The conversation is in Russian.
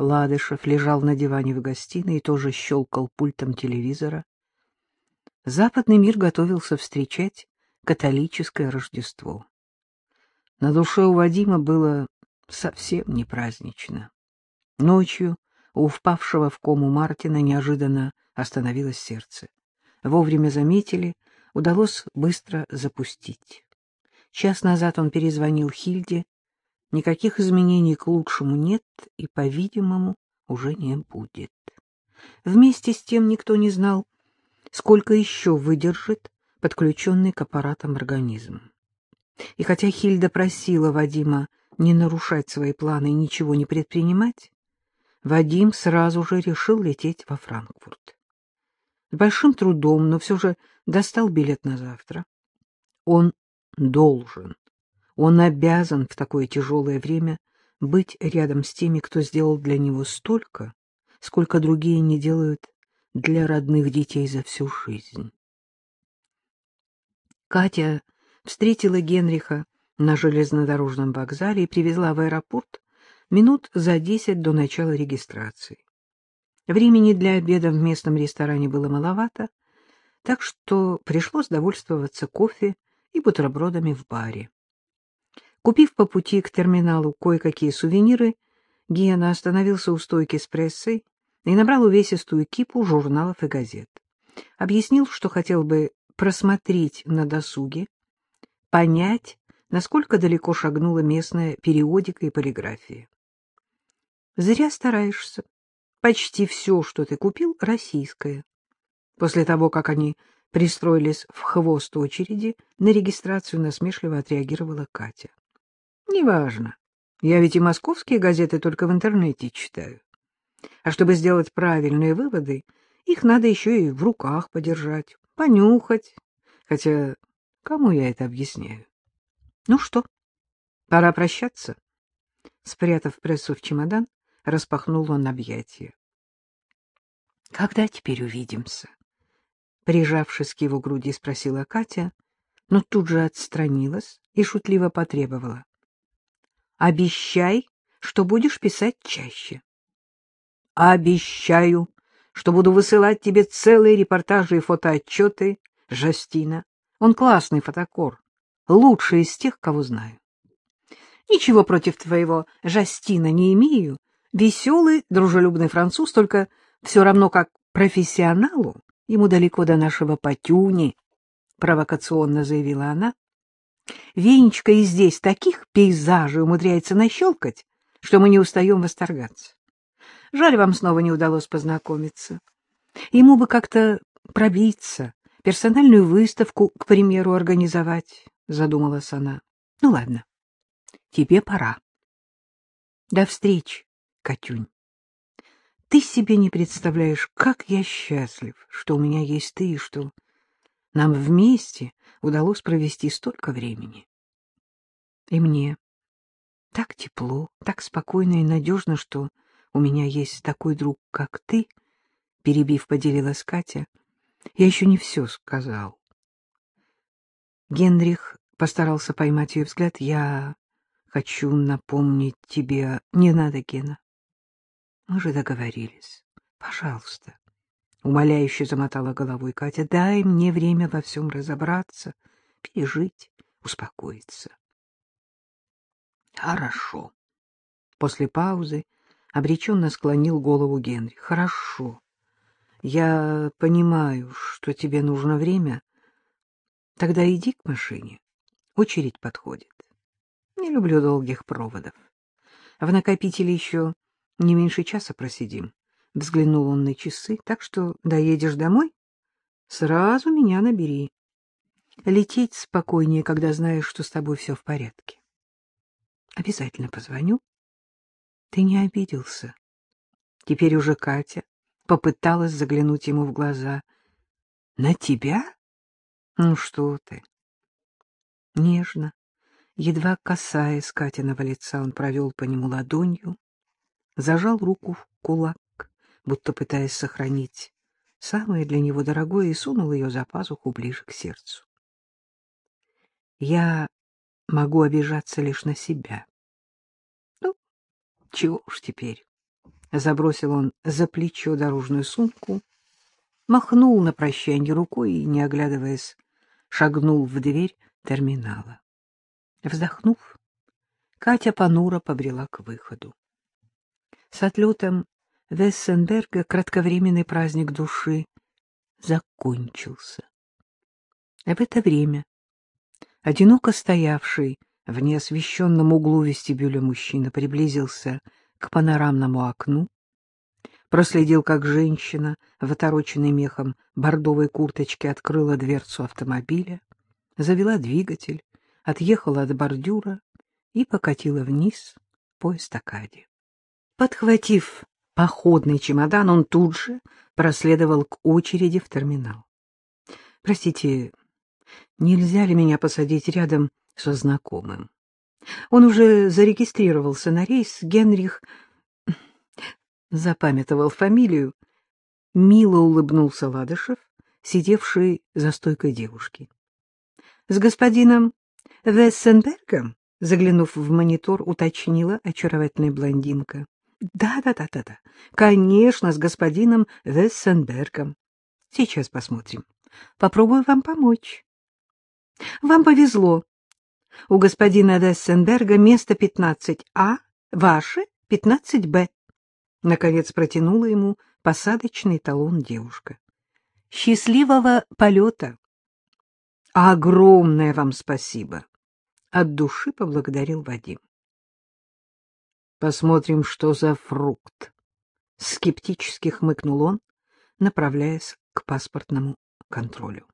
Ладышев лежал на диване в гостиной и тоже щелкал пультом телевизора. Западный мир готовился встречать католическое Рождество. На душе у Вадима было совсем не празднично. Ночью у впавшего в кому Мартина неожиданно остановилось сердце. Вовремя заметили, удалось быстро запустить. Час назад он перезвонил Хильде. Никаких изменений к лучшему нет и, по-видимому, уже не будет. Вместе с тем никто не знал, сколько еще выдержит подключенный к аппаратам организм. И хотя Хильда просила Вадима не нарушать свои планы и ничего не предпринимать, Вадим сразу же решил лететь во Франкфурт. С большим трудом, но все же достал билет на завтра. Он должен, он обязан в такое тяжелое время быть рядом с теми, кто сделал для него столько, сколько другие не делают для родных детей за всю жизнь. Катя встретила Генриха на железнодорожном вокзале и привезла в аэропорт минут за десять до начала регистрации. Времени для обеда в местном ресторане было маловато, так что пришлось довольствоваться кофе и бутербродами в баре. Купив по пути к терминалу кое-какие сувениры, Гена остановился у стойки с прессой и набрал увесистую кипу журналов и газет. Объяснил, что хотел бы просмотреть на досуге, понять, насколько далеко шагнула местная периодика и полиграфия. Зря стараешься. Почти все, что ты купил, российское. После того, как они пристроились в хвост очереди, на регистрацию насмешливо отреагировала Катя. — Неважно. Я ведь и московские газеты только в интернете читаю. А чтобы сделать правильные выводы, их надо еще и в руках подержать понюхать. Хотя кому я это объясняю? Ну что, пора прощаться? Спрятав прессу в чемодан, распахнул он объятия. Когда теперь увидимся? Прижавшись к его груди, спросила Катя, но тут же отстранилась и шутливо потребовала. Обещай, что будешь писать чаще. Обещаю, что буду высылать тебе целые репортажи и фотоотчеты Жастина. Он классный фотокор, лучший из тех, кого знаю. Ничего против твоего Жастина не имею. Веселый, дружелюбный француз, только все равно как профессионалу ему далеко до нашего Патюни, — провокационно заявила она. Венечка и здесь таких пейзажей умудряется нащелкать, что мы не устаем восторгаться. Жаль, вам снова не удалось познакомиться. Ему бы как-то пробиться, персональную выставку, к примеру, организовать, — задумалась она. — Ну, ладно, тебе пора. До встречи, Катюнь. Ты себе не представляешь, как я счастлив, что у меня есть ты и что нам вместе удалось провести столько времени. И мне так тепло, так спокойно и надежно, что у меня есть такой друг, как ты, — перебив, поделилась Катя. Я еще не все сказал. Генрих постарался поймать ее взгляд. Я хочу напомнить тебе... Не надо, Гена. Мы же договорились. Пожалуйста. Умоляюще замотала головой Катя. Дай мне время во всем разобраться, пережить, успокоиться. Хорошо. После паузы обреченно склонил голову Генри. — Хорошо. Я понимаю, что тебе нужно время. Тогда иди к машине. Очередь подходит. Не люблю долгих проводов. В накопителе еще не меньше часа просидим. Взглянул он на часы, так что доедешь домой, сразу меня набери. Лететь спокойнее, когда знаешь, что с тобой все в порядке. Обязательно позвоню. Ты не обиделся. Теперь уже Катя попыталась заглянуть ему в глаза. — На тебя? Ну что ты? Нежно, едва касаясь Катиного лица, он провел по нему ладонью, зажал руку в кулак, будто пытаясь сохранить самое для него дорогое, и сунул ее за пазуху ближе к сердцу. Я могу обижаться лишь на себя. Чего уж теперь. Забросил он за плечо дорожную сумку, махнул на прощанье рукой и, не оглядываясь, шагнул в дверь терминала. Вздохнув, Катя понуро побрела к выходу. С отлетом Вессенберга кратковременный праздник души закончился. В это время одиноко стоявший в неосвещенном углу вестибюля мужчина приблизился к панорамному окну, проследил, как женщина в отороченной мехом бордовой курточке открыла дверцу автомобиля, завела двигатель, отъехала от бордюра и покатила вниз по эстакаде. Подхватив походный чемодан, он тут же проследовал к очереди в терминал. — Простите, нельзя ли меня посадить рядом со знакомым? Он уже зарегистрировался на рейс. Генрих запамятовал фамилию. Мило улыбнулся Ладышев, сидевший за стойкой девушки. — С господином Вессенбергом? Заглянув в монитор, уточнила очаровательная блондинка. Да, да, да, да, да. Конечно, с господином Вессенбергом. Сейчас посмотрим. Попробую вам помочь. Вам повезло. У господина Вессенберга место 15А, ваше 15Б. Наконец протянула ему посадочный талон девушка. Счастливого полета! Огромное вам спасибо! От души поблагодарил Вадим. Посмотрим, что за фрукт. Скептически хмыкнул он, направляясь к паспортному контролю.